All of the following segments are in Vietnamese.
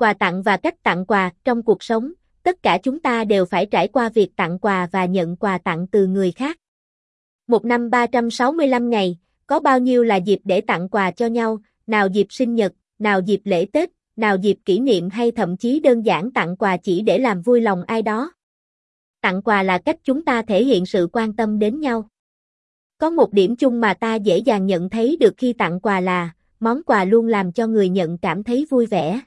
Quà tặng và cách tặng quà trong cuộc sống, tất cả chúng ta đều phải trải qua việc tặng quà và nhận quà tặng từ người khác. Một năm 365 ngày, có bao nhiêu là dịp để tặng quà cho nhau, nào dịp sinh nhật, nào dịp lễ Tết, nào dịp kỷ niệm hay thậm chí đơn giản tặng quà chỉ để làm vui lòng ai đó. Tặng quà là cách chúng ta thể hiện sự quan tâm đến nhau. Có một điểm chung mà ta dễ dàng nhận thấy được khi tặng quà là, món quà luôn làm cho người nhận cảm thấy vui vẻ.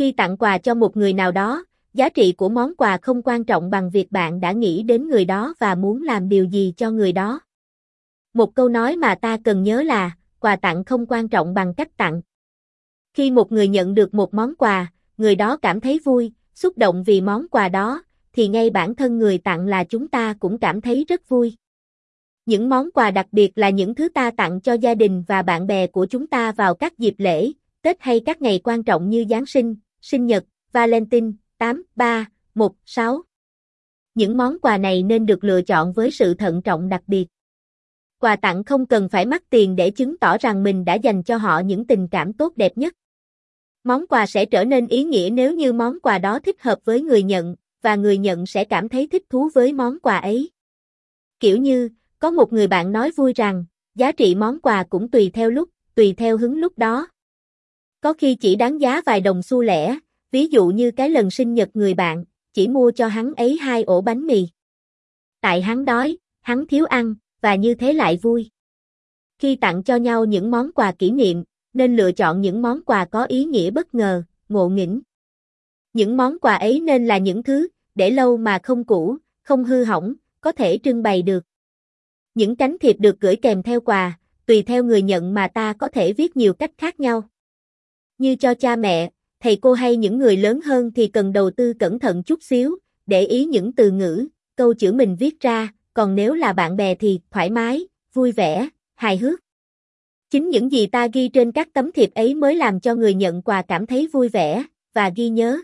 Khi tặng quà cho một người nào đó, giá trị của món quà không quan trọng bằng việc bạn đã nghĩ đến người đó và muốn làm điều gì cho người đó. Một câu nói mà ta cần nhớ là, quà tặng không quan trọng bằng cách tặng. Khi một người nhận được một món quà, người đó cảm thấy vui, xúc động vì món quà đó, thì ngay bản thân người tặng là chúng ta cũng cảm thấy rất vui. Những món quà đặc biệt là những thứ ta tặng cho gia đình và bạn bè của chúng ta vào các dịp lễ, Tết hay các ngày quan trọng như Giáng sinh, sinh nhật, Valentine, 8, 3, 1, 6. Những món quà này nên được lựa chọn với sự thận trọng đặc biệt. Quà tặng không cần phải mắc tiền để chứng tỏ rằng mình đã dành cho họ những tình cảm tốt đẹp nhất. Món quà sẽ trở nên ý nghĩa nếu như món quà đó thích hợp với người nhận, và người nhận sẽ cảm thấy thích thú với món quà ấy. Kiểu như, có một người bạn nói vui rằng, giá trị món quà cũng tùy theo lúc, tùy theo hứng lúc đó. Có khi chỉ đáng giá vài đồng xu lẻ, ví dụ như cái lần sinh nhật người bạn, chỉ mua cho hắn ấy hai ổ bánh mì. Tại hắn đói, hắn thiếu ăn, và như thế lại vui. Khi tặng cho nhau những món quà kỷ niệm, nên lựa chọn những món quà có ý nghĩa bất ngờ, ngộ nghĩnh. Những món quà ấy nên là những thứ, để lâu mà không cũ, không hư hỏng, có thể trưng bày được. Những cánh thiệp được gửi kèm theo quà, tùy theo người nhận mà ta có thể viết nhiều cách khác nhau. Như cho cha mẹ, thầy cô hay những người lớn hơn thì cần đầu tư cẩn thận chút xíu, để ý những từ ngữ, câu chữ mình viết ra, còn nếu là bạn bè thì thoải mái, vui vẻ, hài hước. Chính những gì ta ghi trên các tấm thiệp ấy mới làm cho người nhận quà cảm thấy vui vẻ và ghi nhớ.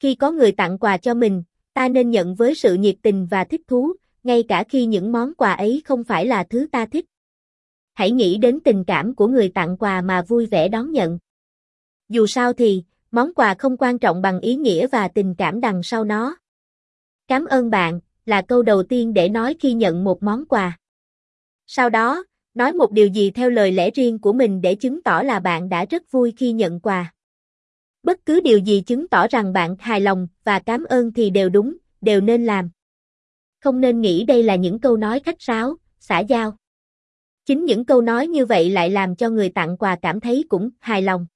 Khi có người tặng quà cho mình, ta nên nhận với sự nhiệt tình và thích thú, ngay cả khi những món quà ấy không phải là thứ ta thích. Hãy nghĩ đến tình cảm của người tặng quà mà vui vẻ đón nhận. Dù sao thì, món quà không quan trọng bằng ý nghĩa và tình cảm đằng sau nó. Cảm ơn bạn, là câu đầu tiên để nói khi nhận một món quà. Sau đó, nói một điều gì theo lời lẽ riêng của mình để chứng tỏ là bạn đã rất vui khi nhận quà. Bất cứ điều gì chứng tỏ rằng bạn hài lòng và cảm ơn thì đều đúng, đều nên làm. Không nên nghĩ đây là những câu nói khách sáo, xã giao. Chính những câu nói như vậy lại làm cho người tặng quà cảm thấy cũng hài lòng.